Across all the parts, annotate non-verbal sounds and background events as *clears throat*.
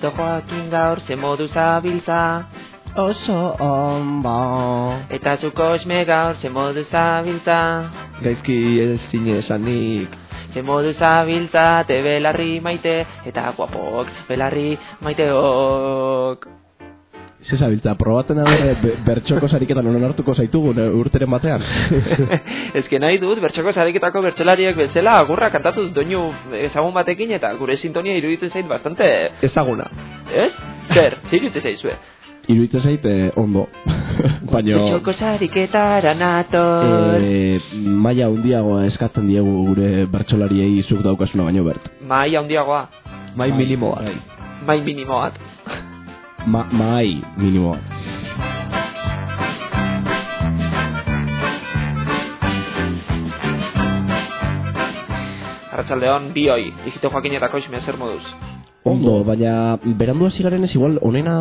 Hijito Joakin gaur ze modu zabiltza Oso ondo. Eta zu kosme gaur ze modu zabiltza Gaizki ez zine esanik. Ze modu zabiltza te belarri maite Eta guapok belarri maiteok Ze zabiltza, probaten abere be- bertxoko sariketan honen hartuko zaitugun eh, urteren batean. *laughs* Ez que nahi dut, bertxoko zariketako bertxelariek bezala agurra kantatu doinu ezagun batekin eta gure sintonia iruditzen zait bastante... Ezaguna. Ez? Zer, zer iruditzen zaizue? Iruditzen zait eh, ondo. *laughs* Baina Bertxoko zariketara nator... eh, maila handiagoa eskatzen diegu gure bertsolariei zuk daukasuna baino bert. Mai handiagoa, Mai minimoa. mai minimo bat. ま、my minimal. Arratsaldeon bioi, digito jakin eta koiz mezer moduz. Ondo, baina berandu hasi garen ez igual onena...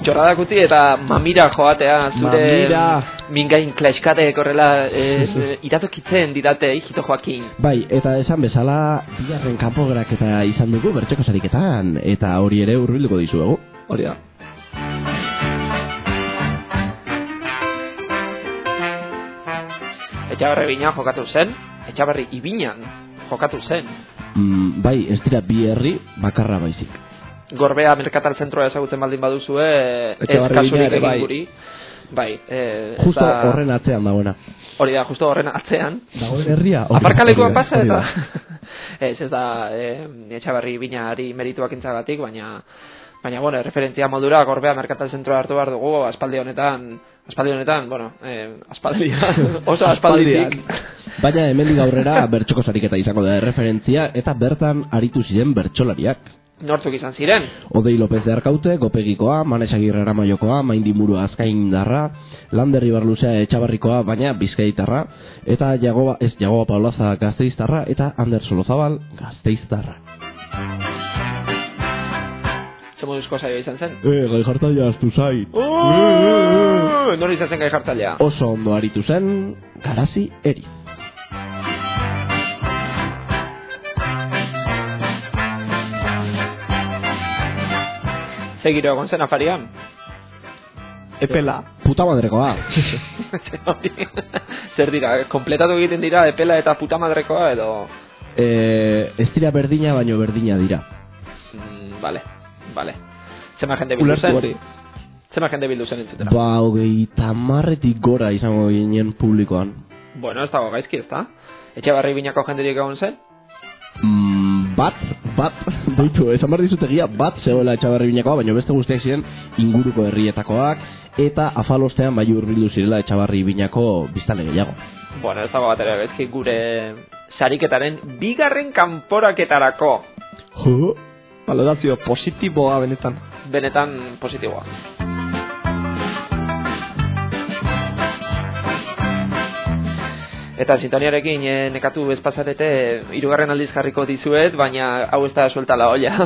Txorradak uti eta mamira joatea zure Mamira. mingain klaiskatek horrela ez, eh, iratokitzen didate hijito joakin. Bai, eta esan bezala, bigarren kanpogerak eta izan dugu bertxoko sariketan, eta hori ere hurbilduko dizuegu. Hori da. Etxabarri bina jokatu zen, etxabarri ibinan jokatu zen. Mm, bai, ez dira bi herri bakarra baizik. Gorbea merkatal zentroa ezagutzen baldin baduzue, ez Etxabarri kasurik egin bai. guri. Bai, eh, ez Justo da- horren atzean dagoena. Hori da, justo horren atzean. Dagoen herria? Aparkalekuan da, pasa eta... *laughs* ez, ez da, eh, etxabarri binari merituak intzagatik, baina... Baina, bueno, referentzia modura gorbea merkatal zentroa hartu behar dugu, aspaldi honetan, aspaldi honetan, bueno, eh, aspaldian, *laughs* oso aspalditik. Baina hemendik aurrera bertxoko sariketa izango da referentzia eta bertan aritu ziren bertsolariak. Nortzuk izan ziren? Odei López de Arkaute, Gopegikoa, Manes Agirre Aramaiokoa, Maindimuru Azkaindarra, Lander Ibarluzea Etxabarrikoa, baina Bizkaitarra, eta Jagoba, ez Jagoba Paulaza Gazteiztarra, eta Ander Solozabal Gazteiztarra. Ze moduzko saio izan zen? Eh, gai jartaia astu zai. Uh, Nor izan zen gai jartalea? Oso ondo aritu zen, garazi eri. Ze giro egon zen afarian? Epela. Puta madrekoa. *laughs* Zer dira, kompletatu egiten dira epela eta puta madrekoa edo... eh, ez dira berdina, baino berdina dira. Mm, vale, vale. Zema jende bildu zen? Zema jende bildu zen entzutera? Ba, hogei tamarretik gora izango ginen publikoan. Bueno, ez dago gaizki, ez da? Etxe barri binako jenderik egon zen? Mm, bat, bat, *laughs* baitu, esan behar dizut egia, bat zegoela etxabarri binakoa, baina beste guztiak ziren inguruko herrietakoak, eta afalostean bai hurbildu zirela etxabarri binako biztale gehiago. Bueno, ez dago bat ere gure sariketaren bigarren kanporaketarako Jo, valorazio positiboa benetan. benetan positiboa. Eta sintoniarekin e, nekatu bezpazarete hirugarren aldiz jarriko dizuet, baina hau ez da suelta la olla. *laughs*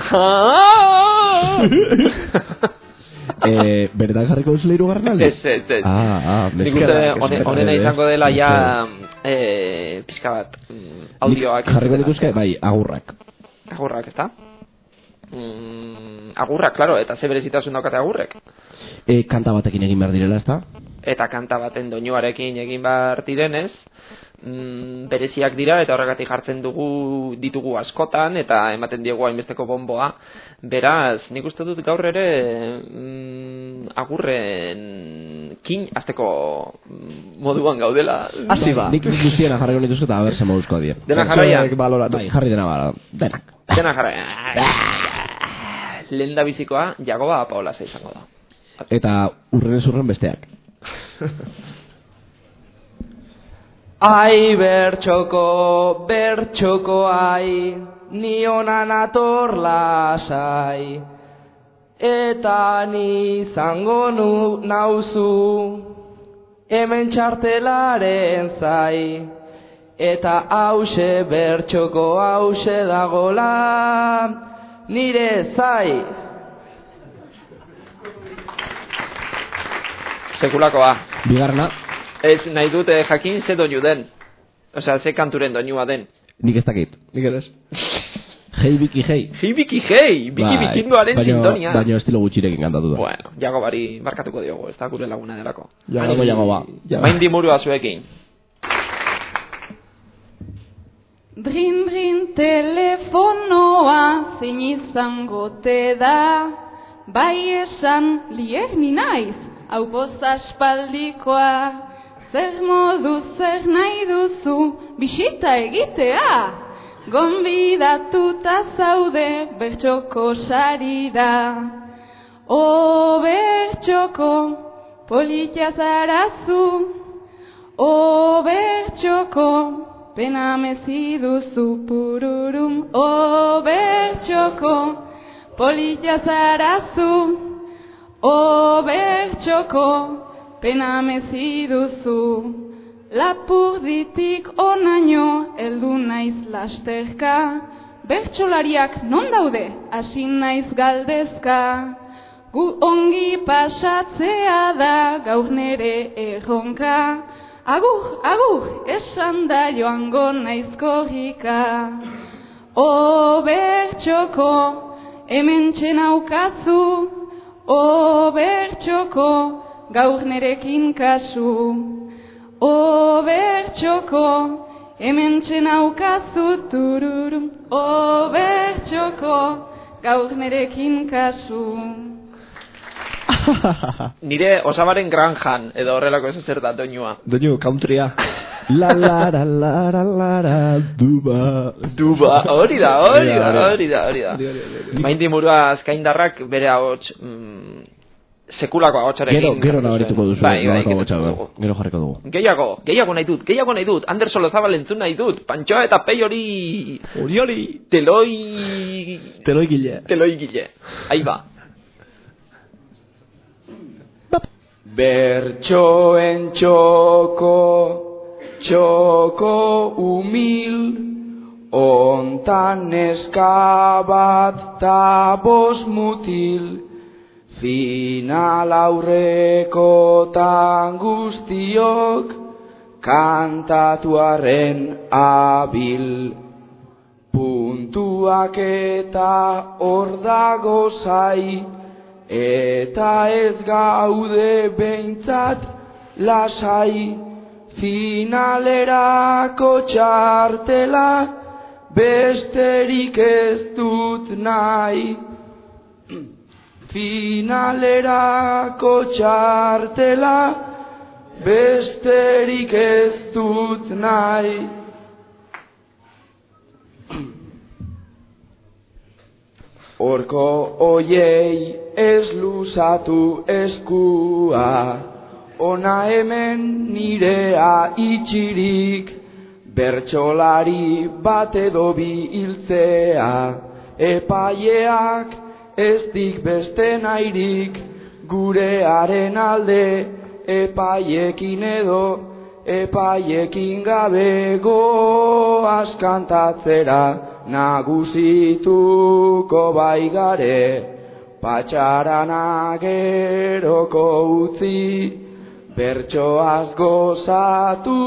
eh, beretan jarriko duzule irugarren alde? Ez, ez, ez. Ah, ah, Nik uste hone- honena izango dela ja Neska- e, pixka bat mm, audioak. Jarriko dituzke, bai, agurrak. Agurrak, ezta? Mm, agurrak, claro, eta ze berezitasun daukate agurrek. E, kanta batekin egin behar direla, ezta? Eta kanta baten doinuarekin egin behar direnez, mm, bereziak dira eta horregatik jartzen dugu ditugu askotan eta ematen diegu hainbesteko bomboa. Beraz, nik uste dut gaur ere mm, agurren kin azteko mm, moduan gaudela. Hasi ba. Nik guztiena jarriko nituzke eta haber zer moduzkoa dira. Dena jarraian. Bai, jarri dena bara. Denak. Dena jarra. Lehen da bizikoa, Jagoba Paola izango da. Eta urrenez urren besteak. *laughs* Ai bertxoko, bertxoko ai, niona nator lasai, eta ni zango nu nauzu, hemen txartelaren zai, eta hause bertxoko hause dagola, nire zai. Sekulakoa. Bigarna, Ez nahi dute jakin ze doinu den. Osea, ze kanturen doinua den. nik ez dakit. Nik ere ez. Hei biki hei. Hei biki hei, biki Bai, bikingoaren baino- sintonia. Baino estilo gutxirekin kantatu da. Bueno, jago bari markatuko diogu, ez da gure laguna delako. Jago, jago, ba. Jago. Main dimurua zuekin. Brin brin telefonoa zein izango te da. Bai esan liegni naiz, hau poza espaldikoa Zer modu zer nahi duzu, bisita egitea. Gonbidatuta zaude bertxoko sarira O bertxoko, politia zarazu. O bertxoko, pena mezi duzu pururum O bertxoko, politia zarazu. O bertxoko, pena mezi duzu Lapurditik onaino heldu naiz lasterka. Bertxolariak non daude, hasi naiz galdezka. Gu ongi pasatzea da gaur nere erronka Agur, agur, esan da joango naiz korrika O bertxoko, hemen txenaukazu O bertxoko, gaur nerekin kasu. O bertxoko, hemen txenaukazu tururum. O bertxoko, gaur nerekin kasu *laughs* Nire osabaren granjan, edo horrelako ez zer da doinua. Doinu, countrya. *laughs* La la la la la la la duba. Duba, hori da, hori da, Hori da, hori da, hori da. Main dimurua azkaindarrak bere ahots, mm, sekulako ahotsarekin. Gero, gero nabarituko duzu. Bai, bai, nolako gero jarriko dugu. Gehiago, gehiago nahi dut, gehiago nahi dut, Ander Solozabal entzun nahi dut, Pantxoa eta Pei hori, Hori hori. teloi, Teloi gile. teloi gile, ahi ba. Bertxoen txoko, txoko umil, ontan neska bat ta bos mutil, final aurrekotan guztiok, kantatuaren abil. Puntuak eta hor dago zai, eta ez gaude behintzat lasai, finalerako txartela besterik ez dut nahi. Finalerako txartela besterik ez dut nahi. Horko oiei ez luzatu eskua, ona hemen nirea itxirik, bertsolari bat edo bi hiltzea, epaileak ez dik beste nairik, gurearen alde epaiekin edo, epaiekin gabe goaz kantatzera, nagusituko baigare, patxarana geroko utzi, bertsoaz gozatu,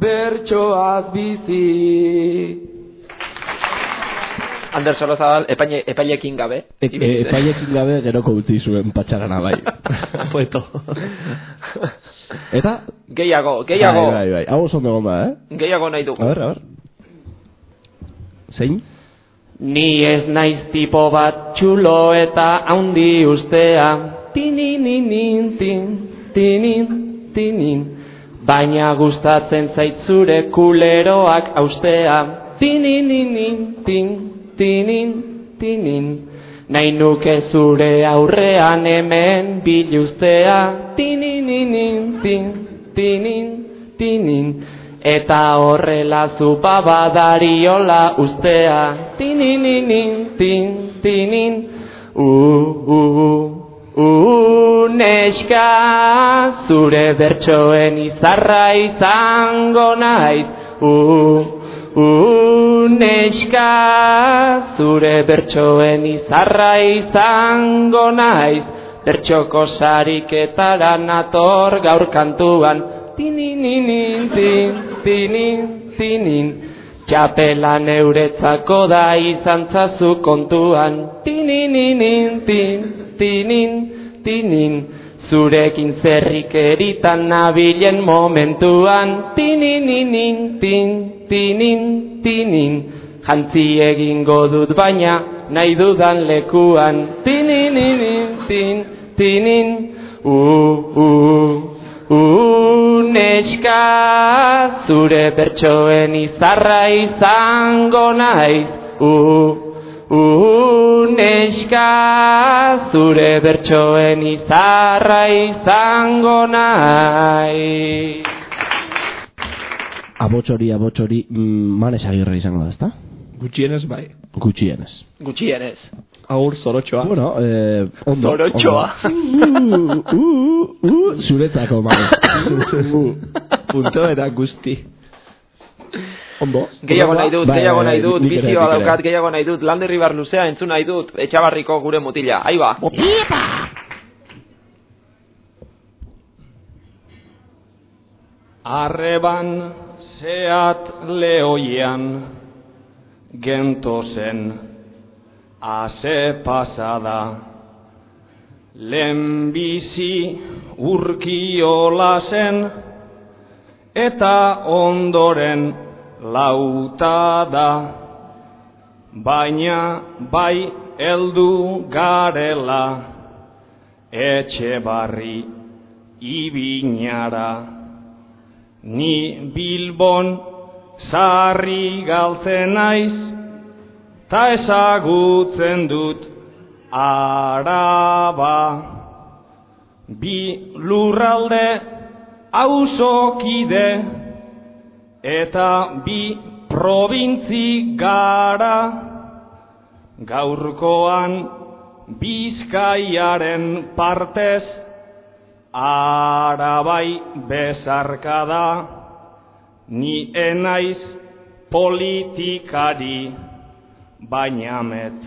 bertsoaz bizi. Ander Solozabal, epaile, epailekin gabe. E, e, epailekin gabe geroko utzi zuen patxarana bai. *laughs* Poeto. Eta? Gehiago, gehiago, Bai, bai, bai. Hau oso ondo egon da, eh? gehiago nahi dugu. A ber, a ber. Zein? Ni ez naiz tipo bat txulo eta haundi ustea. Tininin, tin, tinin, tinin Baina gustatzen zaitzure kuleroak austea. Tininin, tin, tinin, tinin Nahi nuke zure aurrean hemen biluztea Tininin, tin, tinin, tinin Eta horrela zupa badariola ustea. Tininin, tin, tinin. U, u, u, u, neska. Zure bertsoen izarra izango naiz. U, u, neska. Zure bertsoen izarra izango naiz. Bertxoko sariketara nator gaur kantuan Tininin, tin, tinin, tinin. Txapela neuretzako da izan zazu kontuan. Tininin, tin, tinin, tinin. Zurekin zerrik eritan nabilen momentuan. Tininin, tin, tinin, tinin. Jantzi egingo dut baina nahi dudan lekuan. Tininin, tin, tinin. Uh, uh, uh, neska Zure bertsoen izarra izango naiz Uh, uh, neska Zure bertsoen izarra izango naiz Abotxori, abotxori, mm, manes agirre izango da, ezta? Gutxienez bai. Gutxienez. Gutxienez. Aur zorotxoa. Bueno, eh, ondo. Zorotxoa. ondo. Uh, uh, uh, zuretzako, manes. *laughs* Punto eta guzti. Ondo. Gehiago nahi dut, Bai, gehiago bai, nahi dut, bizioa daukat, gehiago nahi dut, landerri bar luzea entzun nahi dut, etxabarriko gure mutila, ahi ba. Arreban zeat lehoian gentozen ase pasada Lehenbizi urkiola zen eta ondoren lautada baina bai heldu garela etxe barri ibinara. Ni bilbon sarri galtzen naiz ta ezagutzen dut araba. Bi lurralde auzokide eta bi probintzi gara. Gaurkoan bizkaiaren partez arabai bezarka da. Ni enaiz politikari baina met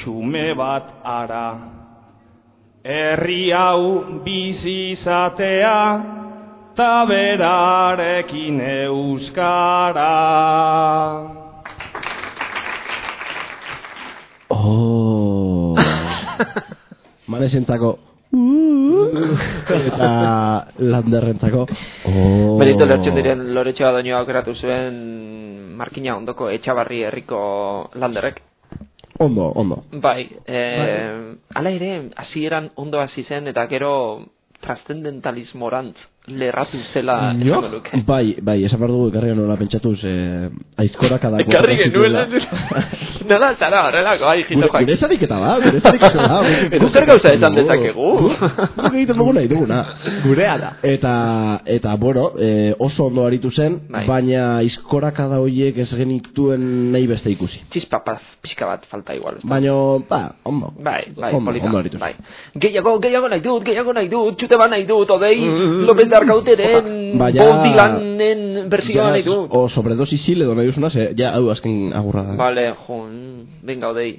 xume bat ara herri hau bizi izatea ta berarekin euskara Oh. *laughs* Manesentzako. *laughs* eta landerrentzako. Oh. Benito lertxun diren loretxoa doinua aukeratu zuen markina ondoko etxabarri herriko landerrek. Ondo, ondo. Bai, eh, ala ere, hasieran ondo hasi zen eta gero trascendentalismorantz lerratu zela esango nuke. bai, bai, esan behar dugu ekarri nola pentsatuz, eh, aizkorak adako. Ekarri genuela, nola *laughs* zara horrelako, ai, Gure, jitopak. gure zariketa da, gure zariketa da. Edo zer gauza esan dezakegu. Guk egiten dugu nahi duguna. Gurea da. Eta, eta bueno, eh, oso ondo aritu zen, Bai. baina aizkorakada horiek ez genituen nahi beste ikusi. Txispa paz, pixka bat falta igual. Baina, ba, ondo. Bai, bai, ondo, polita. ondo aritu zen. bai. Gehiago, gehiago nahi dut, gehiago nahi dut, txute bat nahi dut, odei, López de Arkauteren, Baina- Bob Dylanen versioa nahi dut. O sobredosi sil edo nahi duzuna, ze, ja, hau azken agurra da. Vale, jo, venga, odei.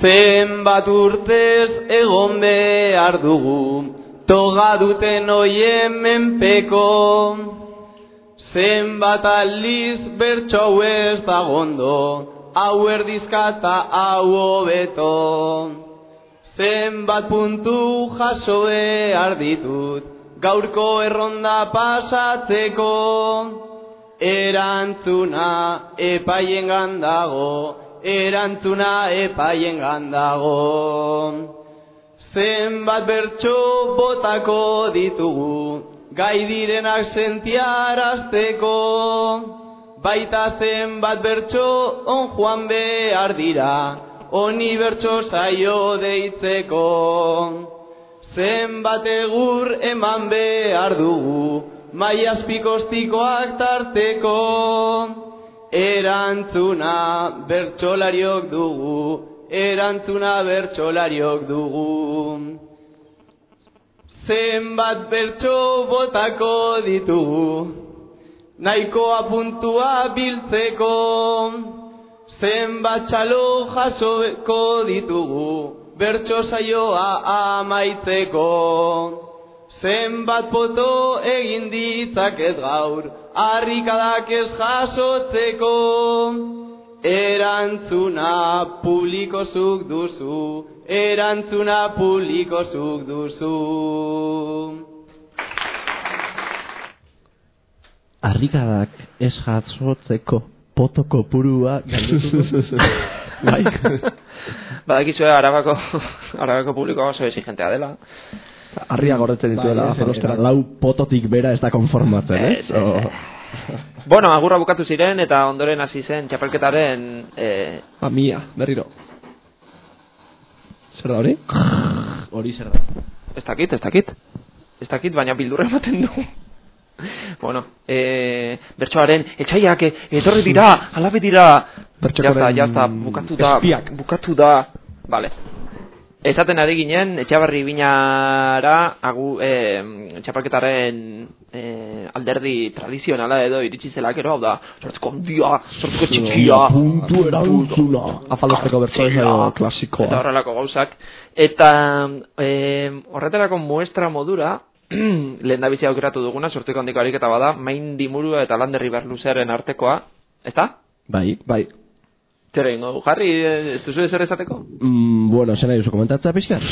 Zenbat urtez egon behar dugu, toga duten oien menpeko. Zenbat aldiz bertso hau ez dagondo, hau erdizka eta hau hobeto. Zenbat puntu jaso behar ditut, gaurko erronda pasatzeko. Erantzuna epaien gandago, erantzuna epaien gandago. Zenbat bertso botako ditugu, gai direnak sentiarazteko. Baita zenbat bertso on joan behar dira, honi bertso saio deitzeko. Zenbat egur eman behar dugu, mai azpikostikoak tarteko. Erantzuna bertsolariok dugu, erantzuna bertsolariok dugu. Zenbat bertso botako ditugu, nahikoa puntua biltzeko. Zenbat txalo jasoko ditugu, bertso saioa amaitzeko. Zenbat poto egin ditzaket gaur, harrikadak ez jasotzeko, erantzuna publikozuk duzu, erantzuna publikozuk duzu. Arrikadak ez jasotzeko potoko purua galdetu *laughs* bai. Badakizue Arabako *laughs* Arabako publikoa oso exigentea dela. Harria gordetzen dituela Bai, zorostera. eta lau pototik bera ez da konformatzen, Ez, ez? ez, O- Bueno, agurra bukatu ziren eta ondoren hasi zen txapelketaren eh, Amia, berriro. Zer da hori? Hori zer da. ez dakit, ez dakit. Ez dakit, baina bildurra ematen du. *laughs* bueno, eh, bertsoaren etxaiak eh, etorri dira, *laughs* alabe dira. Jazta, jazta, bukatu da. espiak. Bukatu da. Vale. Esaten ari ginen, etxabarri binara, agu, eh, txapelketaren eh, alderdi tradizionala edo iritsi zela gero, hau da, sortzeko handia, sortzeko txikia, Puntu erantzuna. Afalosteko Zera. edo klasikoa. Eta horrelako gauzak. Eta eh, horretarako muestra modura, *clears throat* lehen da bizi aukeratu duguna, sortzeko handiko ariketa bada, main dimurua eta landerri berluzearen artekoa, ezta? Bai. Bai. Zer egingo jarri, eh, ez duzu ezer esateko? Mm, bueno, zen nahi duzu komentatzea pixka? *laughs*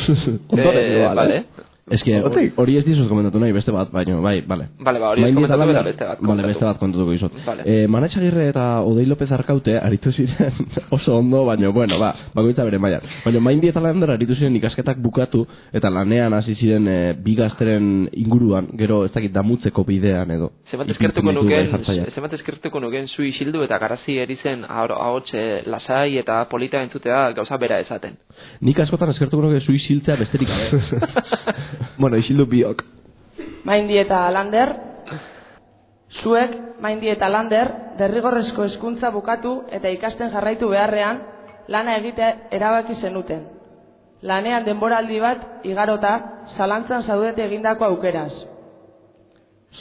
Eh, vale. Eh? Ez que hori ez dizut komentatu nahi, beste bat, baino, bai, bale. Bale, ba, hori ez komentatu eta beste bat Bale, beste bat kontatuko izut. Vale. Eh, Agirre eta Odei López Arkaute aritu ziren *laughs* oso ondo, baino, bueno, ba, bakoitza bere mailan. Baina Maindi eta Lander aritu ziren ikasketak bukatu eta lanean hasi ziren eh, bi gazteren inguruan, gero ez dakit damutzeko bidean edo. Ipintzen eskertuko nuken, bai zenbat eskertuko nuken zu isildu eta garazi erizen ahots eh, lasai eta polita entzutea gauza bera esaten. Nik askotan eskertuko nuke zui siltzea besterik. *laughs* *laughs* bueno, isildu biok. Maindi eta Lander, zuek, Maindi eta Lander, derrigorrezko hezkuntza bukatu eta ikasten jarraitu beharrean, lana egite erabaki zenuten. Lanean denboraldi bat igarota, zalantzan zaudete egindako aukeraz.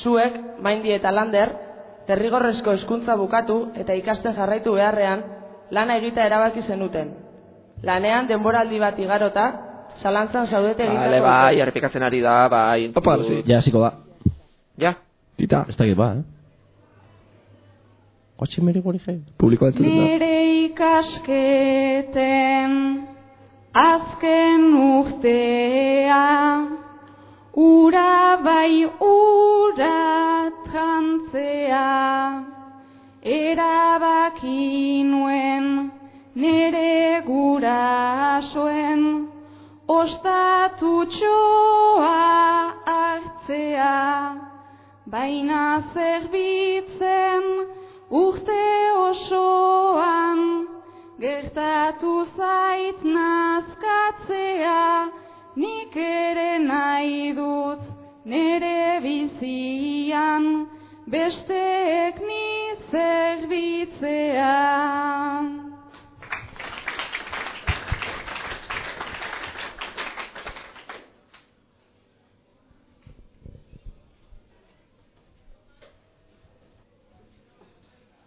Zuek, Maindi eta Lander, derrigorrezko hezkuntza bukatu eta ikasten jarraitu beharrean, lana egita erabaki zenuten. Lanean denboraldi bat igarota, zalantzan zaudete Vale, bai, errepikatzen ari da, bai. Opa, sí. Ja, hasiko da. Ja, Tita, Ez dakit ba, eh? Gotxe meri gori jai. publikoa entzuten da. Nire ikasketen azken urtea Ura bai ura trantzea Erabaki nuen nire gurasoen Ostatutxoa hartzea Baina zerbitzen urte osoan Gertatu zait nazkatzea. Nik ere nahi dut nere bizian Besteek ni zerbitzea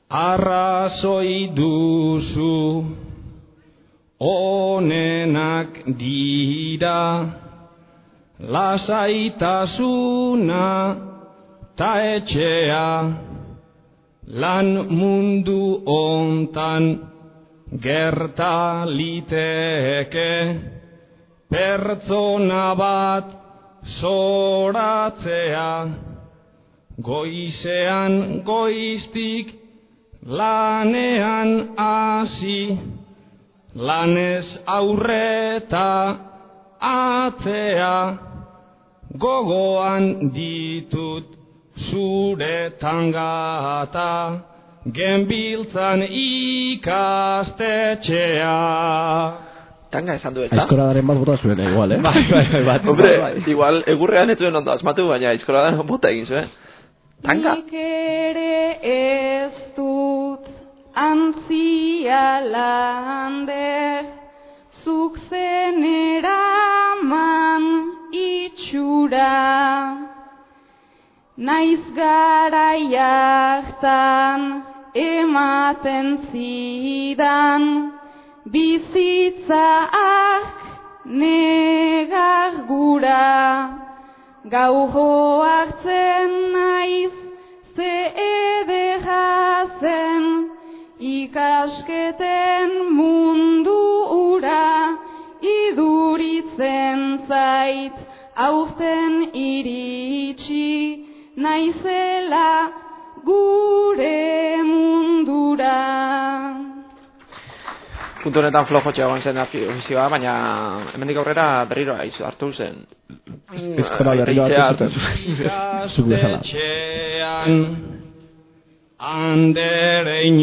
Arrazoi duzu onenak dira. Lasaitasuna ta etxea lan mundu ontan gerta liteke pertsona bat zoratzea goizean goiztik lanean hasi lanez aurreta atzea gogoan ditut zure tangata genbiltzan ikastetxea tanga esan du, ezta? Aizkoradaren bat bota zuen, eh, igual, eh? Bai, bai, bai, bat. *laughs* Hombre, bai. igual, egurrean ez zuen ondo asmatu, baina aizkoradan bota egin zuen. Tanga? Nik ere antzia lander, zuk zen eraman itxura. Naiz garaiaktan ematen zidan, bizitzak negar gura. Gau hartzen naiz ze ederra zen ikasketen mundu ura iduritzen zait aurten iritsi naizela gure mundura. Puntu honetan flojo egon zen ofizioa, baina hemendik aurrera berriro aizu hartu zen. Eskora berriro hartu zuten. Bezala. Ikastetxean andereinoak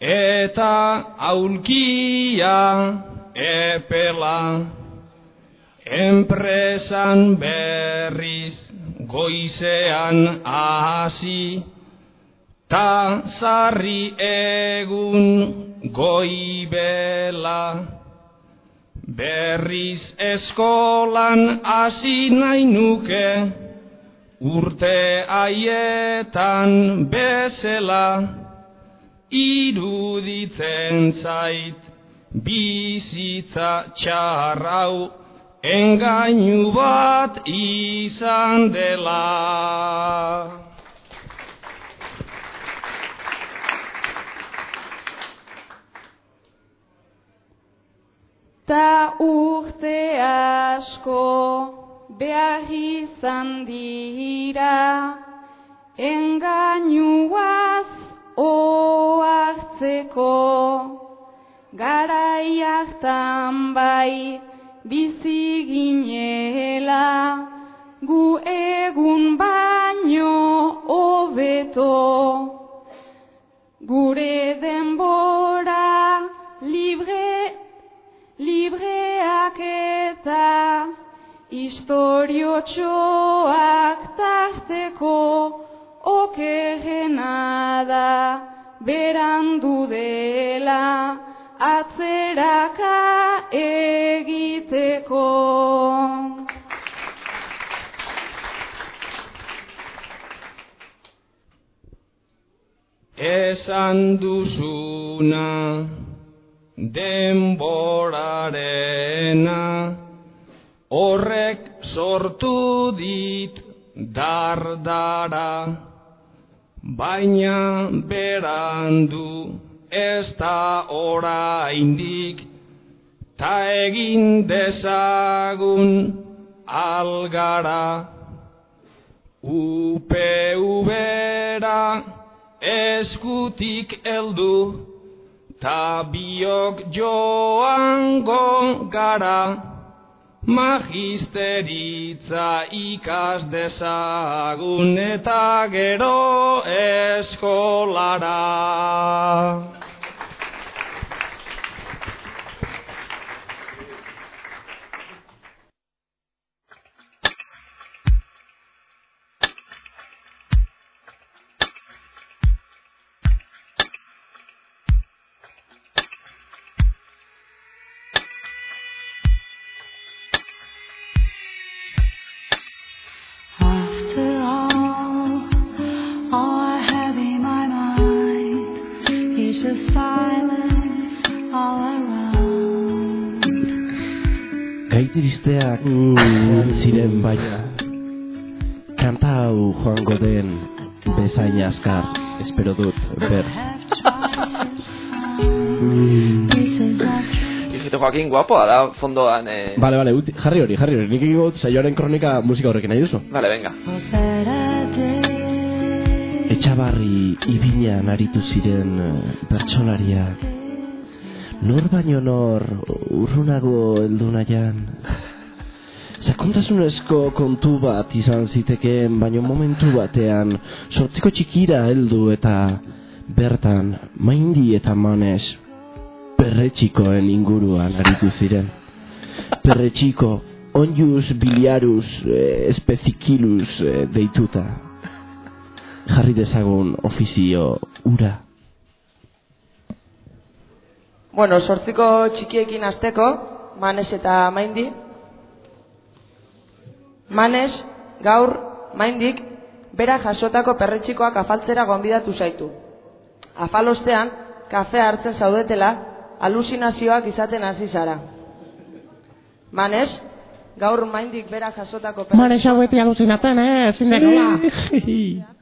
eta aulkia epela. Enpresan berriz goizean hasi ta sarri egun goibela berriz eskolan hasi nahi nuke urte haietan bezela iruditzen zait bizitza txarrau engainu bat izan dela. Ta urte asko behar izan dira, engainuaz oartzeko, garai hartan bai bizi ginela, gu egun baino hobeto. Gure denbora libre libreak eta historiotxoak tarteko okerrena da berandu dela atzeraka egiteko. Esan duzuna denborarena horrek sortu dit dardara baina berandu ez da oraindik. Ta egin dezagun algara. UPV-ra eskutik eldu ta biok joango gara magisteritza ikas dezagun eta gero eskolara. Espero dut ber. Have tried. To find pieces of Hijito Joaquin guapoa da fondoan, eh. Vale, vale, uti, jarri hori, jarri hori. Nik dut saioaren kronika musika horrekin nahi duzu? Vale, venga. Etxabarri ibinean aritu ziren eh, pertsonariak Nor baino nor urrunago heldu nahian Sakontasunezko kontu bat izan zitekeen Baino momentu batean Sortziko txikira heldu eta Bertan maindi eta manes Perretxikoen inguruan aritu ziren Perretxiko onjus biliarus eh, espezikilus eh, deituta jarri dezagun ofizio ura. Bueno, sortziko txikiekin hasteko, Manes eta Maindi. Manes, gaur, Maindik, bera jasotako perretxikoak afaltzera gonbidatu zaitu. Afalostean, kafea hartzen zaudetela, alusinazioak izaten hasi zara. Manes, gaur maindik bera jasotako Mane xau beti alucinaten, eh, ezin dekola. *laughs*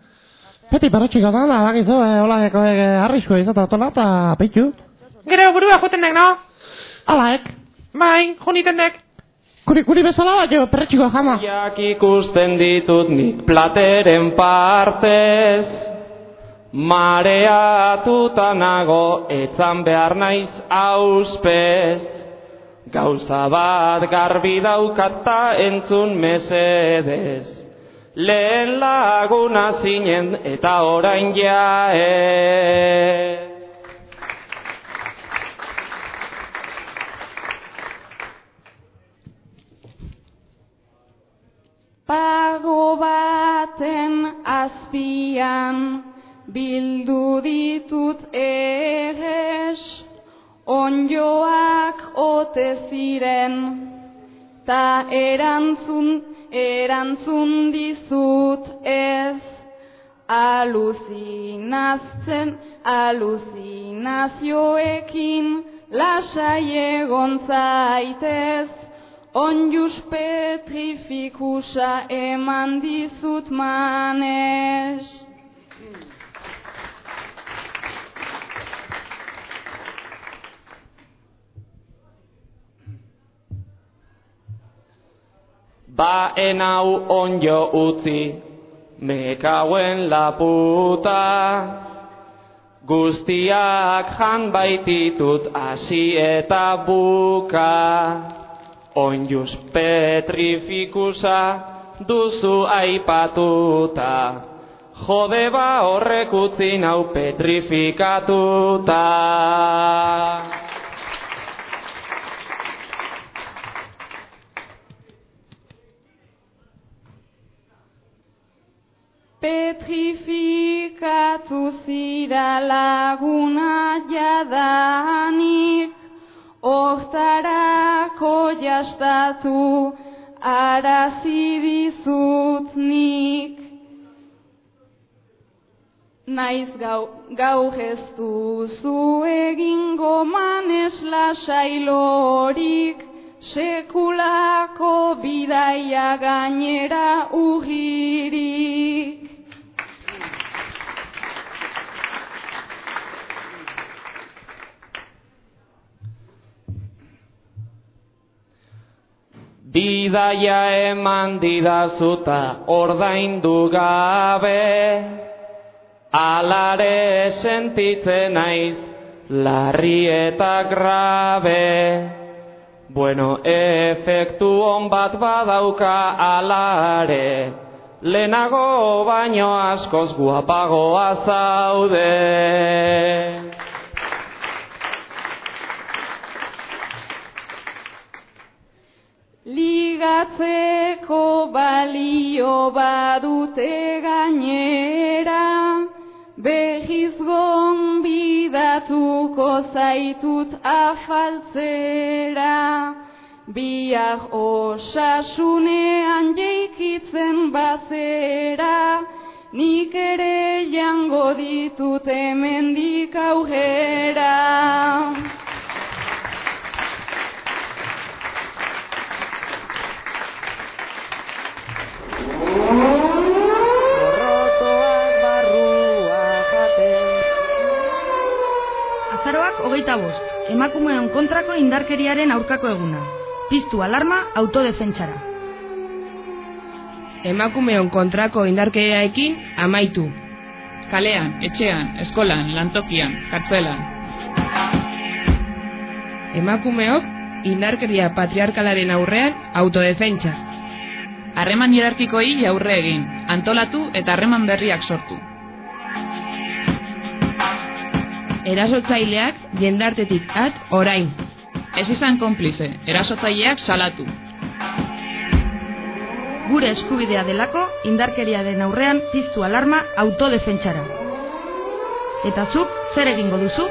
Beti perretxiko da, da, bakizu, eh, hola, eko, eh, arrisko izate autola, eta pitxu. Gero burua juten dek, no? Alaek, Bai, juniten dek. Kuri, kuri bezala bat, jo, perretxiko jama. Jak ikusten ditut nik plateren partez. Mareatuta nago etzan behar naiz auspez. Gauza bat garbi daukata entzun mesedez. Lehen laguna zinen eta orain ja ez Pago baten azpian bildu ditut eges, onjoak ote ziren, ta erantzun, erantzun dizut ez, aluzinazten, aluzinazioekin lasai egon zaitez, Onjus petrifikusa eman dizut manez. Ba enau onjo utzi, mekauen laputa, guztiak jan baititut hasi eta buka. Onjus petrifikusa duzu aipatuta, jode ba horrek utzi nau petrifikatuta. Petrifikatu zira laguna jadanik, Hortarako jastatu arazi dizut nik. Naiz gau, gau gestu zu egingo manes lasailorik, sekulako bidaia gainera ugirik. Bidaia eman didazuta ordaindu gabe, alare sentitzen naiz larri eta grabe. Bueno, efektu on bat badauka alare, lehenago baino askoz guapagoa zaude. Ligatzeko balio badute gainera, behizgon bidatuko zaitut afaltzera. Biak osasunean jeikitzen bazera, nik ere jango ditut hemendik aurrera. Azaroak hogeita bost, emakumeon kontrako indarkeriaren aurkako eguna. Piztu alarma autodefentsara. Emakumeon kontrako indarkeriaekin amaitu. Kalean, etxean, eskolan, lantokian, kartzelan. Emakumeok indarkeria patriarkalaren aurrean autodefentsa. Harreman hierarkikoi aurre egin, antolatu eta harreman berriak sortu. Erasotzaileak jendartetik at orain. Ez izan konplize, erasotzaileak salatu. Gure eskubidea delako indarkeriaren aurrean piztu alarma autodefentsara. Eta zuk zer egingo duzu?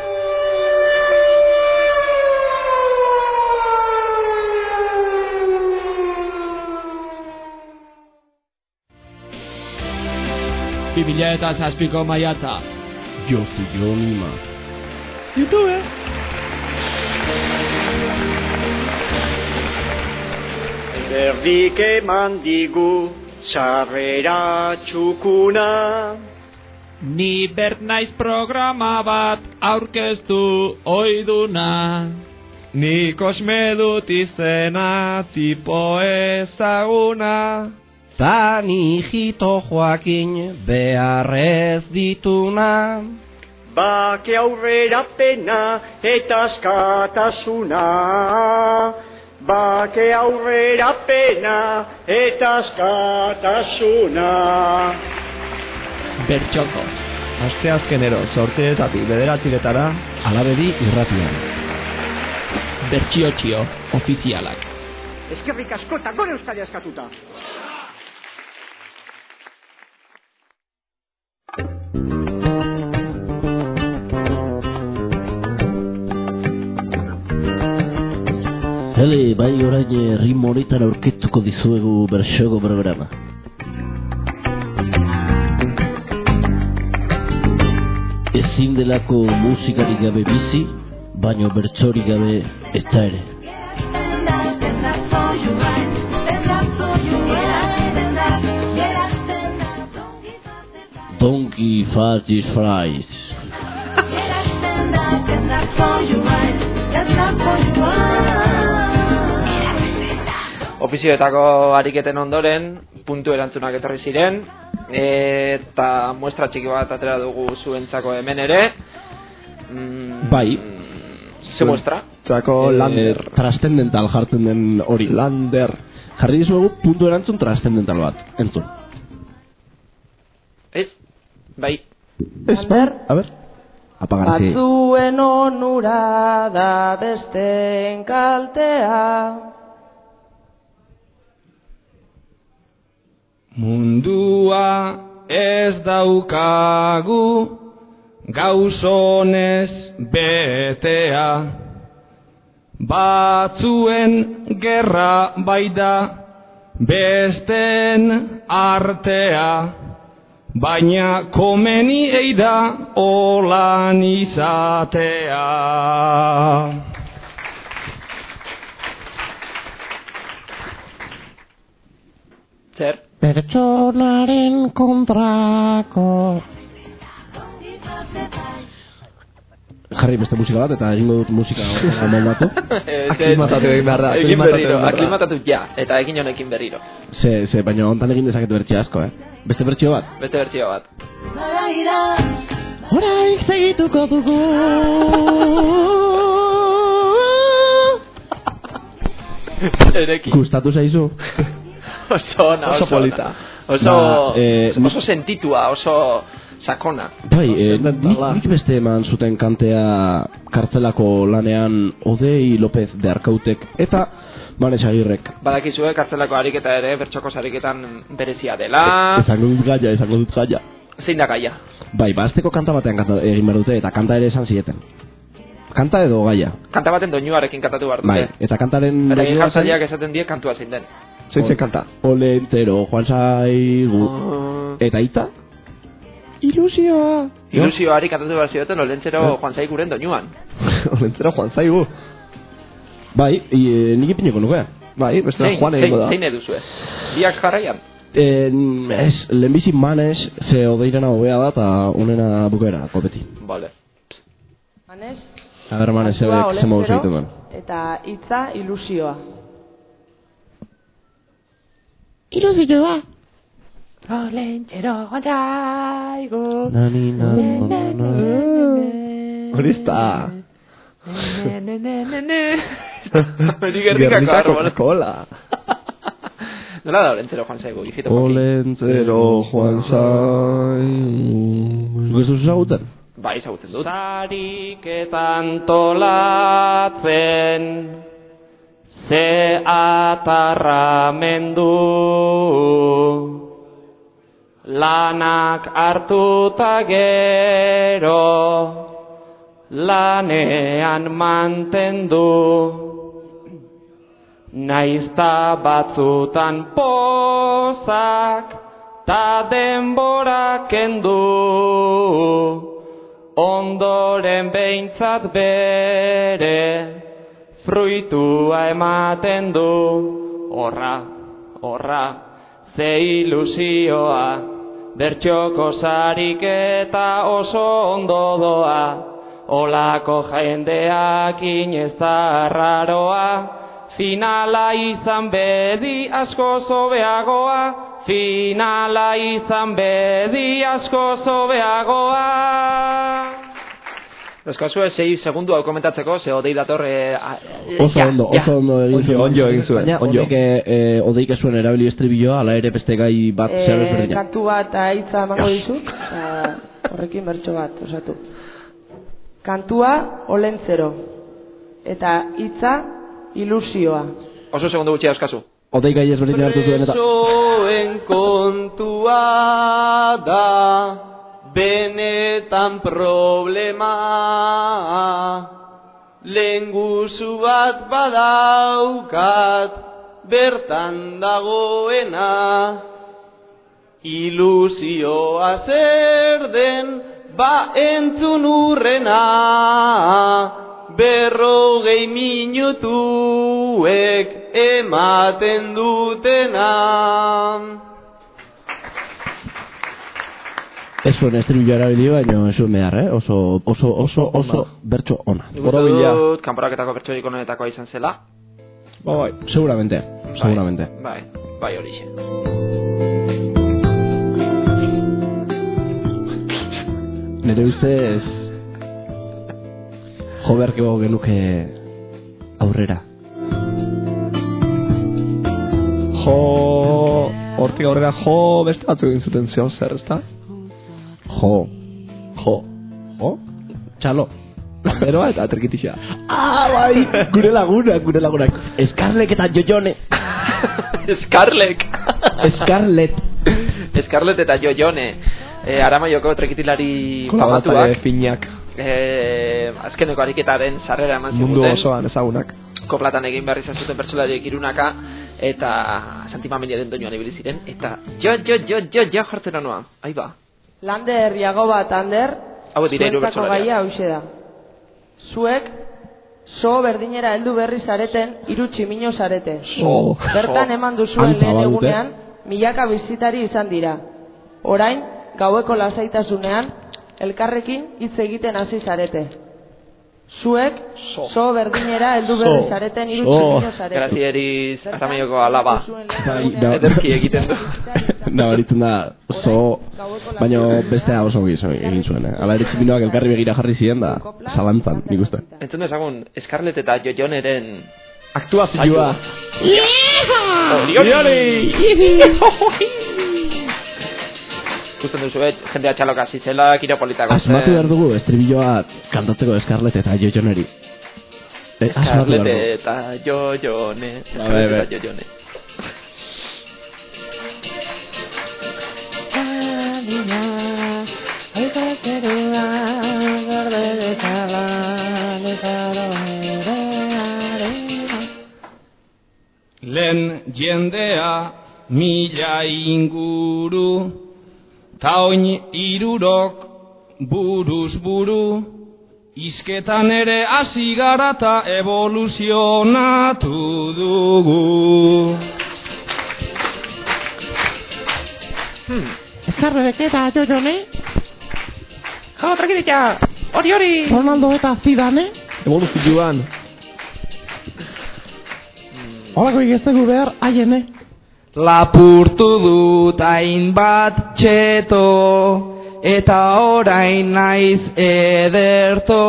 Bibila eta zazpiko maiatza. Jozu Jonima. YouTube. Zerdik eman digu sarrera txukuna Ni bert naiz programa bat aurkeztu oiduna. Ni kosme dut izena tipo ezaguna. Ta ni jito joakin beharrez dituna. Bake aurrera pena eta askatasuna. Bake aurrera pena eta askatasuna. Bertxoko. Aste azkenero sorteetatik bederatziretara alabedi irratian. Bertxio txio, ofizialak. Eskerrik asko eta gore euskadi askatuta. Hele, bai orain ritmo honetan aurkituko dizuegu berxogo programa. Ezin delako musikarik gabe bizi, baino bertsorik gabe eta ere. Donkey Fudge Fries. Ofizioetako ariketen ondoren, puntu erantzunak etorri ziren, eta muestra txiki bat atera dugu zuentzako hemen ere. Mm, Bai. Ze muestra? Zako lander. Eh, Transcendental jartzen den hori. Lander. Jarri dizuegu puntu erantzun transcendental bat. Entzun. Ez? Bai. Ez, bai. A ber. Apagarazi. Batzuen onura da besteen kaltea. Mundua ez daukagu gauzonez betea. Batzuen gerra baida besten artea. Baina komeni eida olan izatea. Zer? Pertsonaren kontrako Jarri beste musika bat eta egingo dut musika *laughs* amaldatu. Aklimatatu egin behar da, Egin berriro, aklimatatu ja, eta egin honekin berriro. Ze, ze, baina hontan egin dezaket bertxio asko, eh? Beste bertxio bat? Beste bertsio bat. Horaik segituko dugu Erekin. Gustatu zaizu? *laughs* Oso ona, Oso oso, polita. Oso, Ba, eh, oso sentitua, oso sakona. Bai, eh, nik, nik beste eman zuten kantea kartzelako lanean Odei López de Arkautek eta Manes Agirrek. Badakizue kartzelako ariketa ere bertxoko sariketan berezia dela. Ezango dut gaia, ezango dut gaia. Zein da gaia? Bai, bazteko kanta batean kanta, egin behar dute eta kanta ere esan zieten. Kanta edo gaia. Kanta baten doinuarekin kantatu behar dute. Bai, eta kantaren Eta zen- jartzaileak esaten die kantua zein den. Zein zen kanta? Ole entero, Juan Saigu. Eta ita? Ilusioa. Ilusioari kantatu behar zioten olentzero Eh? Juan Zaiguren doinuan. *laughs* Olentzero Juan Zaigu. Bai, e, nik ipineko nuke. Bai, beste zein, egingo da. zein eduzue? Biak jarraian? Eh, ez, lehenbizi manes, ze odeirena hobea da, eta unena bukera, kopeti. Vale. Manes, A ber, manes, batzua zebek, ze moduz olentzero, egiten eta hitza ilusioa. Ilusioa Olentxero gontaigu Nani, na, na, na, Hori ez da. Hori gernikako arbol. Coca-Cola. *laughs* Nola da olentzero Juan Zaigu, hijito Olentzero, Juan Saigu. Zuk ez duzu ezagutzen? Bai, ezagutzen dut. Sariketan tolatzen Ze atarramendu Lanak hartuta gero Lanean mantendu. Naizta batzutan pozak Ta denbora kendu. Ondoren behintzat bere fruitua ematen du. Horra, horra, ze ilusioa, bertxoko sarik eta oso ondo doa, olako jendeak inez da raroa, finala izan bedi asko zobeagoa, finala izan bedi asko zobeagoa. Eskazue, sei segundu hau komentatzeko, ze odei datorre... Oso ondo, oso ondo egin Onjo, onjo egin zuen, onjo. eh, odeik ez zuen erabili estribilloa, ala ere beste gai bat Eh, zer ezberdina. kantu bat eta hitza emango dizut, horrekin bertso bat osatu. Kantua olentzero eta hitza ilusioa. Oso segundu gutxi euskazu. Odeik gai ezberdina hartu zuen eta... Presoen kontua da benetan problema. Lenguzu bat badaukat bertan dagoena. Ilusioa zer den ba entzun urrena. Berrogei minutuek ematen dutena Ez zuen estribilloa erabili baina ez zuen behar, eh? Oso, oso, oso, oso bertso ona. Uste dut, kanporaketako pertsoik onenetakoa izan zela. Ba, bai, seguramente, seguramente. Bai, bai hori. Nere ustez jo beharko genuke aurrera. Jo, hortik aurrera jo beste batzuk egin zuten zeo zer, ezta? Jo, Jo. jo, txalo. Beroa eta trikitixa. Ah, bai, gure lagunak, gure lagunak. Eskarlek eta Jojone. Scarlett. Scarlett. Scarlett eta Jojone. Eh, Aramaioko trekitilari famatuak. finak. Eh, azkeneko ariketaren sarrera eman Mundu ziguten. osoan ezagunak. koplatan egin behar izan zuten pertsolariek irunaka eta santimameniaren doinuan ibili ziren eta jo jo jo jo jo jartzen noa ahi ba Lander, Jagoba eta Ander, Hauek dira hiru zuentzako bertsolariak. gaia hauxe da. Zuek, so berdinera heldu berri zareten, hiru tximino zarete. So. Bertan So. eman duzuen Anta lehen egunean, milaka bizitari izan dira. Orain, gaueko lasaitasunean, elkarrekin hitz egiten hasi zarete. Zuek, so, berdinera heldu berri So. zareten, hiru So. tximino zarete. Grazieriz Aramaioko alaba Bai, ederki egiten du *laughs* Nabaritzen da, oso, baina bestea oso gizo egin zuen, eh? Ala ere txipinoak elkarri begira jarri ziren da, zalantzan, nik uste. entzun dezagun Scarlett eta Jojoneren Aktuazioa. Orioli! Ikusten duzu, eh, jendea txaloka hasi zela, kiropolitako Asmatu behar dugu estribilloa kantatzeko Scarlett eta Jojoneri. Eh, asmatu behar Scarlett dugu. eta Jojone A ber, Scarlett ber. eta Jojone Lehen jendea mila inguru Ta oin irurok buruz buru. Izketan ere hasi gara ta evoluzionatu dugu Eskarrek eta Jojone, Jo, tranquilita. Hori, hori. Ronaldo eta Zidane, Evoluzioan. holako ikestegu behar, haiene. Lapurtu dut hainbat txeto Eta orain naiz ederto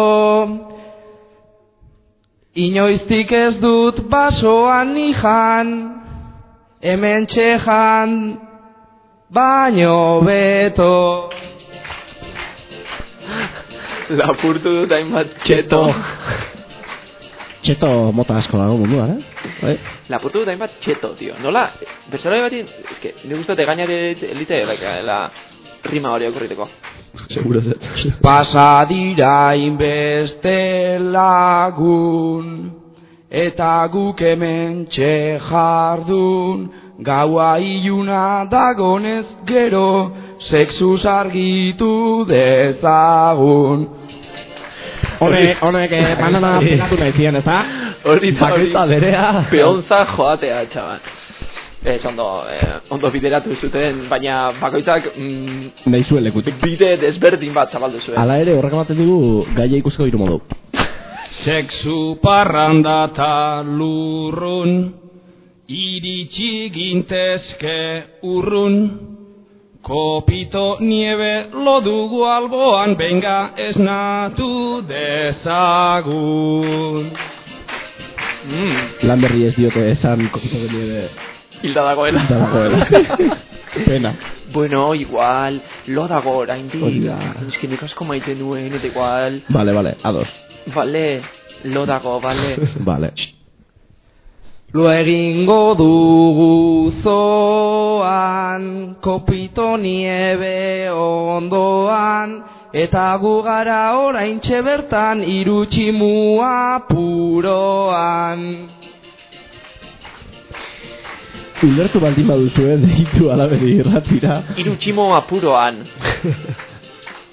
Inoiztik ez dut basoan nijan Hemen txejan Baino beto *laughs* Lapurtu dut hainbat txeto Txeto mota asko dago munduan, eh? Bai. Lapurtu dut hainbat txeto, tío Nola, bertsolari bati Es que, nik uste te gainare elite like, La rima hori okurriteko Seguro zet. Pasa dira inbeste lagun Eta guk hemen jardun Gaua iluna dagonez gero Sexuz argitu dezagun Honek, honek, eh, *laughs* banana pinatu nahi ziren, ez da? Hori da berea. Peonza joatea, txaban. Ez, ondo, eh, ondo bideratu zuten, baina bakoitzak mm, Nahi zuen lekutik. bide desberdin bat zabaldu zuen. Hala ere, horrek ematen digu gaia ikusteko hiru modu. Sexu parranda ta lurrun, iritsi gintezke urrun, kopito niebe lodugu alboan, benga esnatu dezagun. Mm, Landerri ez diote esan kokito de nieve hilda dagoela. da dagoela. *laughs* Pena. Bueno, igual, lo dago oraindik. Hori da. Ez que nik asko maite nuen, eta igual, Vale, vale, ados. vale, lo dago, vale. *laughs* Vale. Lo egingo dugu zoan, kopito niebe ondoan, eta gu gara oraintxe bertan irutximua puroan. Ulertu baldin baduzue, deitu alaberi irratira. Hiru tximo apuroan.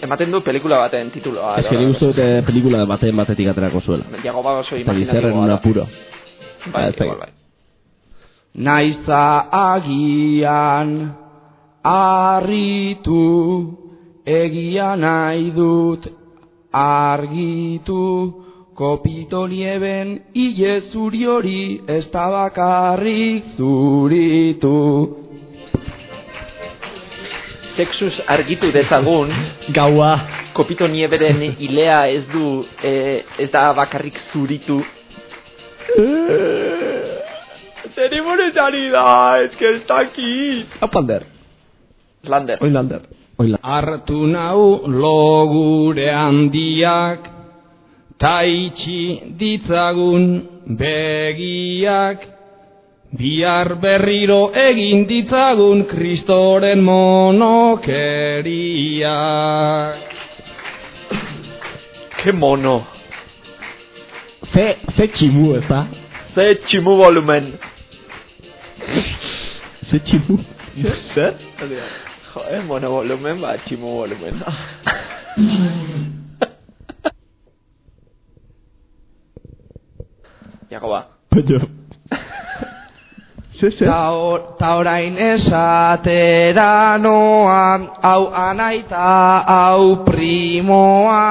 Ematen du pelikula baten tituloa. Ez que nik uste dute pelikula baten batetik aterako zuela. Jago ba oso Palizerren un imaginatiboa apuro. Bai, igual, bai. Naiza agian arritu, egia nahi dut argitu, kopito nieben hile zuri hori ez bakarrik zuritu. Sexus argitu dezagun, Gaua. kopito nieberen ilea ez du, eh, ez da bakarrik zuritu. Ari da, ez que ez dakit. Apander. Lander. Oinlander. Oinlander. Artu nau logure handiak, ta itxi ditzagun begiak, bihar berriro egin ditzagun kristoren monokeriak. Ke mono. Ez da? Ze tximu volumen. Ze tximu. Zer? Joder, mono volumen, ba, tximu volumen. Jakoba. Ze? Ta, or, ta orain esatera noa, hau anaita, hau primoa,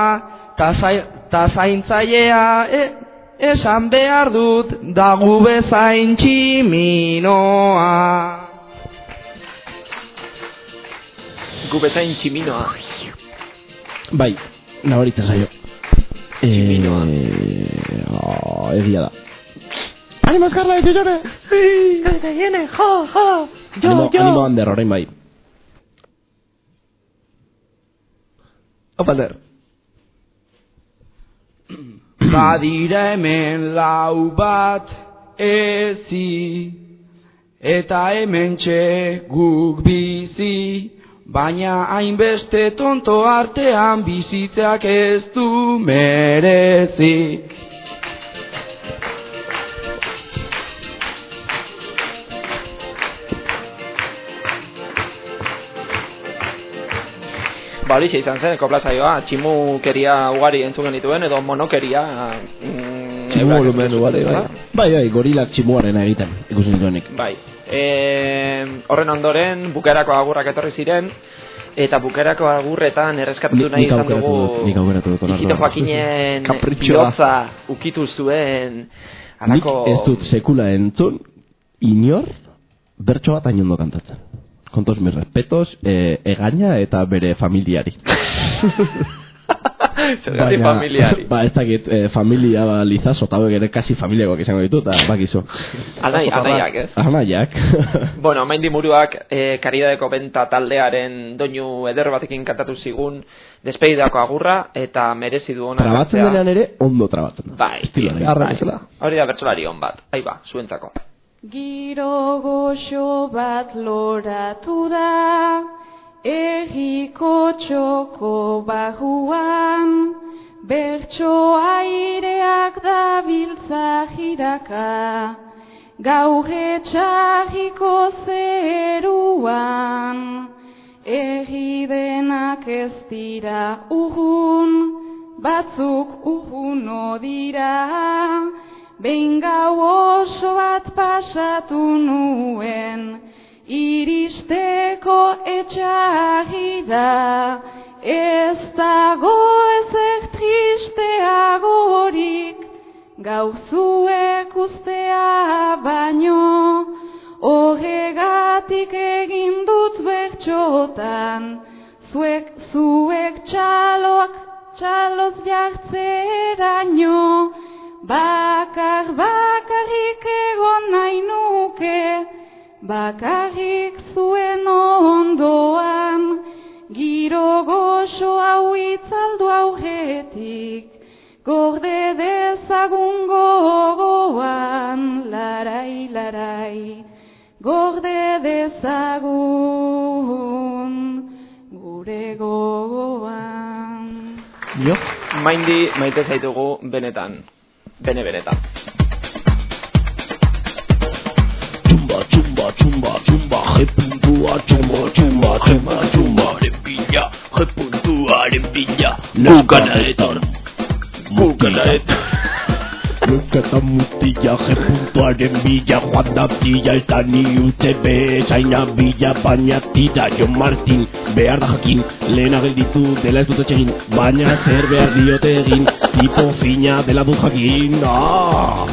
ta, zai, ta zaintzailea e, esan behar dut, da gu bezain tximinoa. Gu bezain tximinoa. Bai, nabaritzen zaio. Tximinoa. Eh, oh, egia da. ¡Ánimo, Scarlett, yo lloré! ¡Sí! ¡Que te viene! ¡Jo, jo! ¡Yo, animo, yo! animo ander, orain bai. Opander. *clears throat* Badira hemen lau bat ezi Eta hemen guk bizi Baina hainbeste tonto artean bizitzak ez du merezi Ba, horixe izan zen, kopla saioa, tximukeria ugari entzun genituen, edo monokeria... Mm, Tximu volumen ugari, bai. zituztela. Bai, bai, gorilak tximuaren egiten, ikusi nituenik. Bai. E, horren ondoren, bukerako agurrak etorri ziren, eta bukerako agurretan erreskatatu Ni- nahi nik izan dugu... nik aukeratu dut, Ikito. Joakinen ukitu zuen... Nik Halako... ez dut sekula entzun, inor, bertso bat ondo kantatzen. Con todos mis respetos, eh, egaña eta bere familiari. *laughs* Zergatik familiari. *laughs* Ba, ez dakit, eh, familia ba, liza, sotabek ere kasi familiakoak izango ditu, eta bakizu. Anai, anaiak, ez? Anaiak. *laughs* Bueno, maindi muruak e, karidadeko benta taldearen doinu eder batekin kantatu zigun despedidako agurra eta merezi du ona trabatzen denean ere, ondo trabatzen. Bai, Estiloari. bai. Hori da bertsolari on bat. Ahí ba, zuentzako. Giro goxo bat loratu da, egiko txoko bahuan, bertso aireak da biltza jiraka, gau etxagiko zeruan, denak ez dira uhun, batzuk uhuno dira, behin gau oso bat pasatu nuen, iristeko etxagira, ez dago ezek tristeagorik, gauzuek ustea baino, horregatik egin dut bertxotan, zuek, zuek txaloak, txaloz jartzeraino, bakar bakarrik egon nahi nuke, bakarrik zuen ondoan, giro goxo hau itzaldu aurretik, gorde dezagun gogoan, larai, larai, gorde dezagun gure gogoan. Jo. Maindi maite zaitugu benetan. bene veneta. Chumba, chumba, chumba, chumba, repundua, chumba, chumba, chumba, chumba, repilla, repundua, repilla, nunca la etor, nunca la. Nukata mutila, G puntuaren bila, Juan da pila, eta ni UTB, zaina bila, baina tira, John Martin, behar da jakin, lehena gelditu dela ez dut etxegin, baina zer behar diote egin, tipo fina dela dut jakin, ah!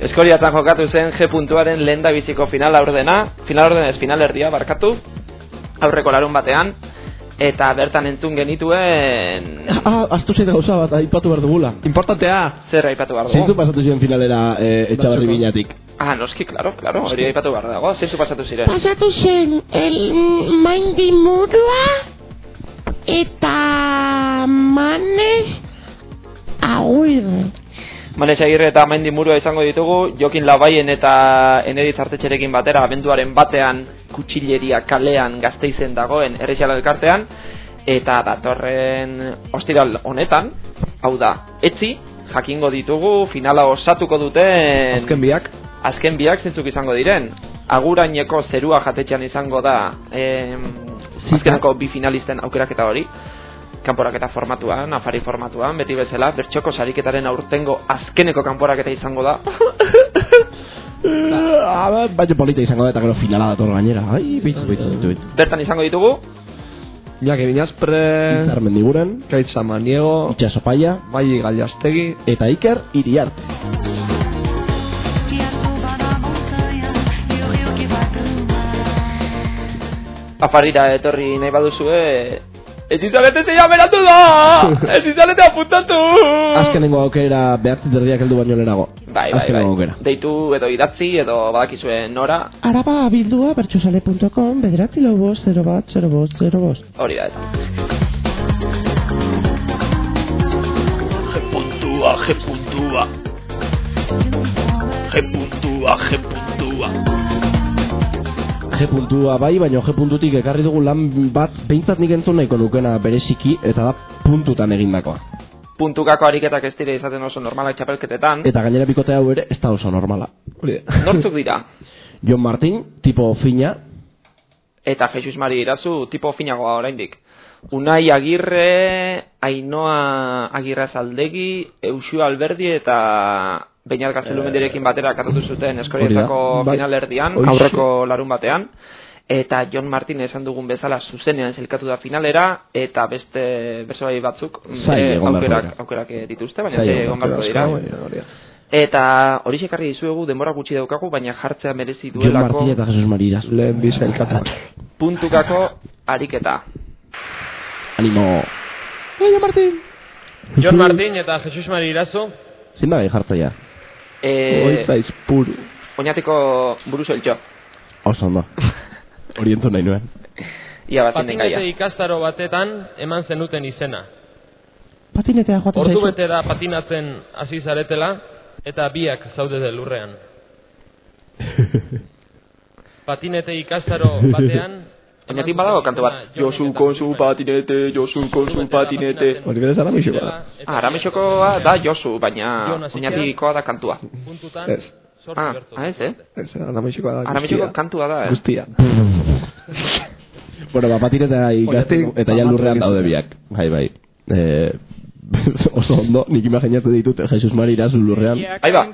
Eskoriatan jokatu zen G puntuaren lehen da biziko final aurdena, final aurdenez final erdia barkatu, aurreko larun batean, eta bertan entzun genituen... Ah, astu zeite gauza bat, aipatu behar dugula. Importantea! Zer aipatu behar Zeintu dugu? pasatu ziren finalera eh, etxabarri binatik. Ah, noski, claro, claro, hori aipatu behar dago, zeintu pasatu ziren. Pasatu zen el maindi murua eta manez aguirre. Manesa Agirre eta Mendi Murua izango ditugu, Jokin Labaien eta Enedit Artetxerekin batera abenduaren batean kutsilleria kalean gazteizen dagoen errexiala elkartean, eta datorren ostiral honetan, hau da, etzi, jakingo ditugu, finala osatuko duten... Azken biak. Azken biak zentzuk izango diren. Aguraineko zerua jatetxean izango da, em, azkeneko bi finalisten aukeraketa hori kanporaketa formatuan, afari formatuan, beti bezala, bertxoko sariketaren aurtengo azkeneko kanporaketa izango da. *laughs* Baina polita izango da eta gero finala dator gainera. Ai, bitu, bitu, bitu, bitu. Bertan izango ditugu, Iñaki Binaspre, Izar Mendiguren, Kaitz Samaniego, Itxaso Paia, Bai Gallastegi, eta Iker Iriarte. afarira etorri nahi baduzue, ez izalete zeia beratu da! *laughs* Ez izalete apuntatu! Azkenengo aukera behartzi terdiak heldu baino lehenago. Bai, bai, bai. Aukera. Deitu edo idatzi edo badakizue nora, Araba bildua bertxosale.com bederatzi lau bost, 0 bat, 0 bost, 0 bost. hori da eta. G puntua, G puntua. G puntua, G puntua. G puntua bai, baina G puntutik ekarri dugu lan bat behintzat nik entzun nahiko nukena bereziki eta da puntutan egindakoa. Puntukako ariketak ez dire izaten oso normalak txapelketetan. Eta gainera bikote hau ere ez da oso normala. Nortzuk dira? *laughs* Jon Martin, tipo fina, Eta Jesus Mari irazu tipo finagoa oraindik. Unai Agirre, Ainoa Agirre Zaldegi, Eusio Alberdi eta Beñat Gaztelumendirekin batera katatu zuten eskorietako bai. finalerdian, aurreko larun batean. Eta John Martin esan dugun bezala zuzenean zelkatu da finalera, eta beste bersoai batzuk eh, beharko aukerak, aukerak eh, dituzte, baina ze egon beharko dira. Hori. Eta hori ekarri dizuegu denbora gutxi daukagu, baina jartzea merezi Jon duelako Martin eta Jesus Mariras. Lehen bi zailkatu. puntukako ariketa. Animo. Jon Martin! Jon Martin eta Jesus Mari Irazo. Zin da jartzaia. Eh, Oizaiz puru. Oñatiko buru eltxo. Oso ondo. Hori entzun nahi nuen. Ia bat zinen Patinete gaia. ikastaro batetan eman zenuten izena. Patinetea joaten Ordu zaizu. bete da patinatzen hasi zaretela eta biak zaudete lurrean. *laughs* Patinete ikastaro batean *laughs* Oñatik badago kantu bat. Josu con su patinete, Josu con su patinete. Hori berez aramixoa da. Ah, Aramexokoa da Josu, baina Oñatikoa da kantua. Ez. Ah, ah, ez, eh? Ez, aramixoa da guztia. kantua da, eh? Guztia. bueno, ba, patin eta ikasteko, eta ja lurrean daude biak. Bai, bai. E, *laughs* Oso ondo, nik imaginatu ditut, Jesus Mari irazu lurrean. Ahí va.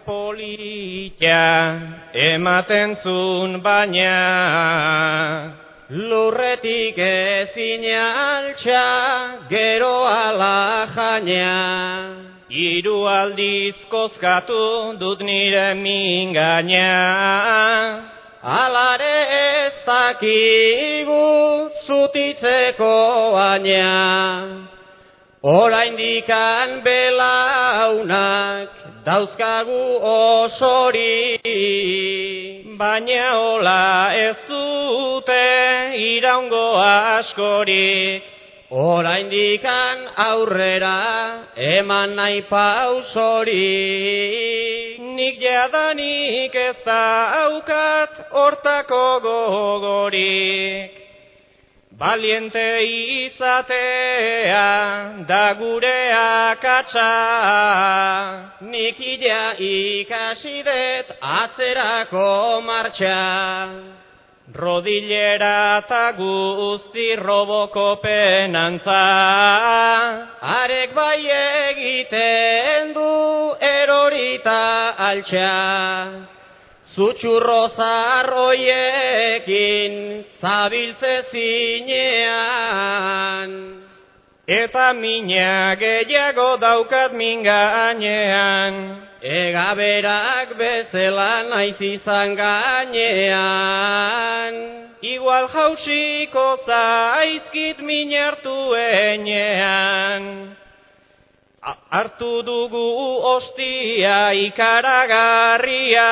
ematen zun baina lurretik ezin altxa gero ala jaina. Hiru aldiz kozkatu dut nire mingaina. Alare ez dakigu zutitzeko baina. Oraindikan belaunak dauzkagu osori, baina hola ez dute iraungo askorik. Oraindikan aurrera eman nahi pausori, nik jadanik ez daukat hortako gogorik. Baliente izatea da gure akatsa, nik ila ikasi dut atzerako martxa. Rodillera eta guzti roboko penantza, arek bai egiten du erorita altxa. Zutxurro zarroiekin zabiltze zinean. Eta mina gehiago daukat mingainean Egaberak bezala naiz izan gainean. Igual jausiko zaizkit minartu enean Artu dugu ostia ikaragarria,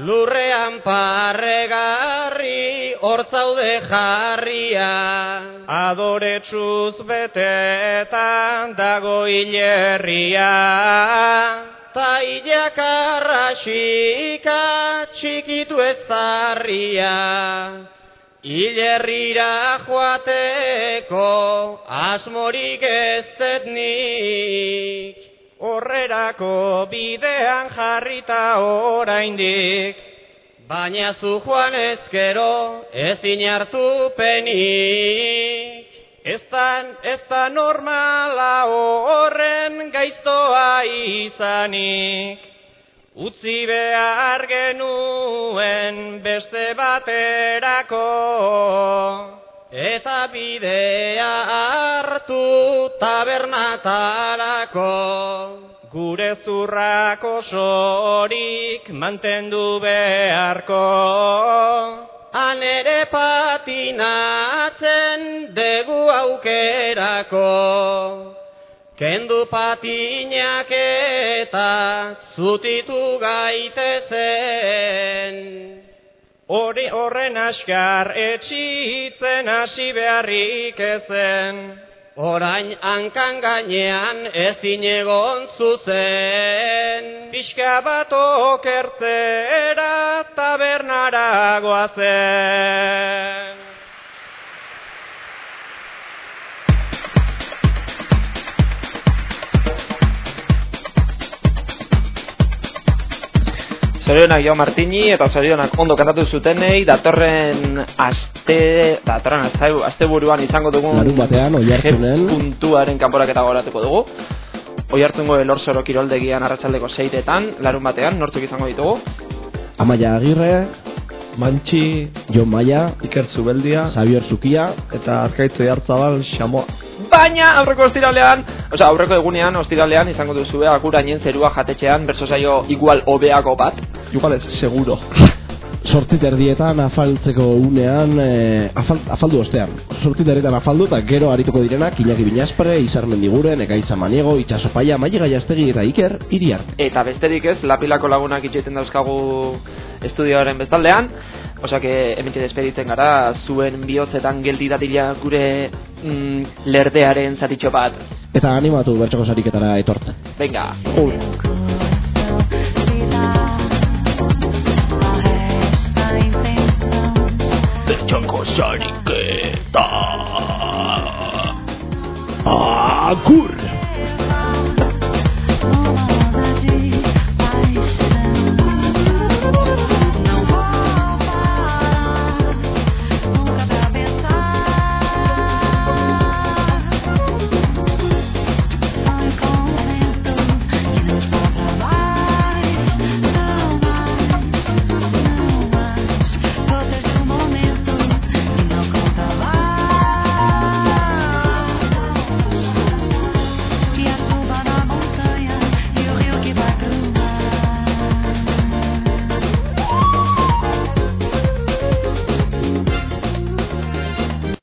lurrean parregarri, hortzaude jarria. Adoretsuz betetan dago hilerria, ta xika txikitu ez zarria. Ilerrira joateko asmorik ez zetnik, horrerako bidean jarrita oraindik, baina zu joan ezkero ezin hartu penik. Ez da normala horren gaiztoa izanik, Utzi behar genuen beste baterako. Eta bidea hartu tabernatarako. Gure zurrako sorik mantendu beharko. Han ere patinatzen degu aukerako Kendu patinak eta zutitu gaitezen. Hori horren askar etxitzen hasi beharrik ezen. Orain hankan gainean ezin egon zuzen. Bizka bat okertzera tabernara goazen. Zorionak Jo Martini eta zorionak ondo kantatu zutenei datorren aste datorren aste, aste buruan izango dugun Larun batean oiartunen puntuaren kanporaketa goratuko dugu. Oiartungo elorzoro kiroldegian arratsaldeko seitetan larun batean nortzuk izango ditugu. Amaia Agirre Mantxi Jon Maia Iker Zubeldia Xavier Zukia eta Arkaitze Jartzabal Xamoa Baina aurreko ostiralean, osea aurreko egunean ostiralean izango duzu akurainen zerua jatetxean berso saio igual hobeago bat. Igual ez, seguro. *laughs* Sortit erdietan afaltzeko unean, e, afal, afaldu ostean. Sortit erdietan afaldu eta gero arituko direnak Iñaki Binaspre, Izar Mendiguren, Ekaitza Maniego, Itxaso Paia, Maile Gaiastegi eta Iker Iriar. Eta besterik ez, lapilako lagunak itxeiten dauzkagu estudioaren bestaldean. Osa que hementxe despeditzen gara, zuen bihotzetan geldi dadila gure mm, lerdearen zatitxo bat. Eta animatu bertxoko sariketara etortzen. Venga. Bertxoko sariketa. Agur!